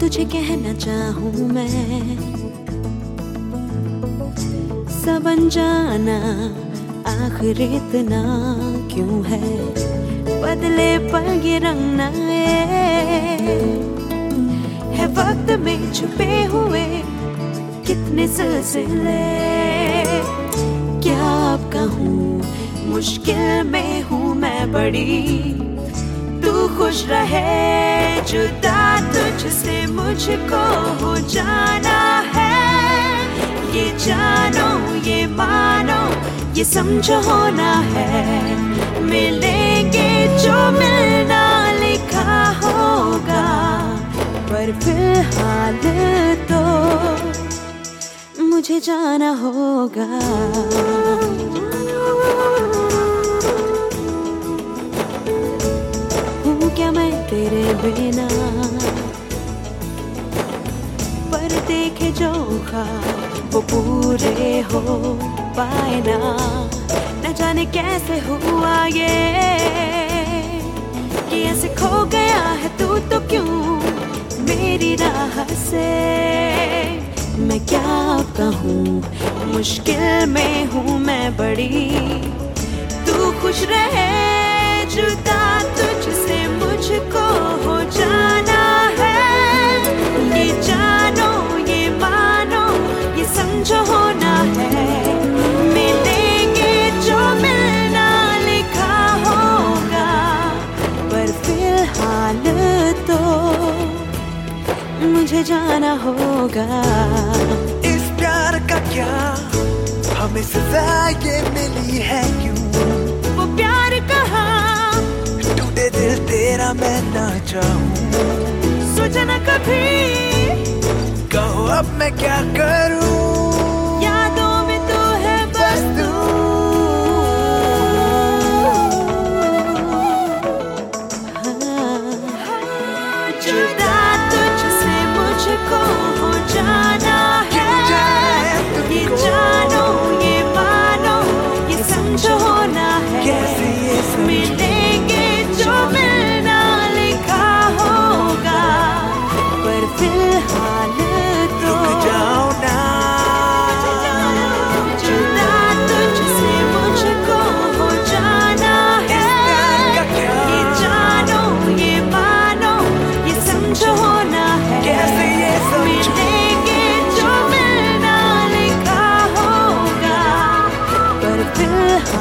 तुझे कहना चाहूँ मैं। सब जाना आखिर इतना क्यों है? बदले पर ये रंग है वक्त में छुपे हुए कितने सिलसिले? क्या आप कहूँ? मुश्किल में हूँ मैं बड़ी। तू खुश रहे, जुदा तुझसे मुझको हो जाना है। ये जानो, ये मानो, ये समझो होना है। मिलेंगे जो मिलना मुझे जाना होगा। हूँ क्या मैं तेरे बिना? पर देखे जो खा वो पूरे हो पाए ना। न जाने कैसे हुआ ये कि ऐसे खो गया है तू तो क्यों मेरी राह से? मुश्किल में हूँ मैं बड़ी। तू खुश रहे, जुदा तुझसे मुझको हो जाना है। ये जानो, ये मानो, ये समझो होना है। मिलेंगे जो मिलना लिखा होगा, पर फ़िलहाल तो मुझे जाना होगा। ये मिली है क्यों? वो प्यार कहा? टूटे दिल तेरा मैं ना चाहूँ। सोचना कभी। कहो अब मैं क्या करूँ?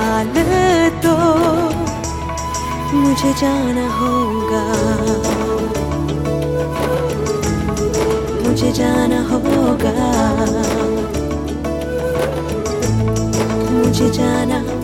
फ़िलहाल तो मुझे जाना होगा। मुझे जाना होगा। मुझे जाना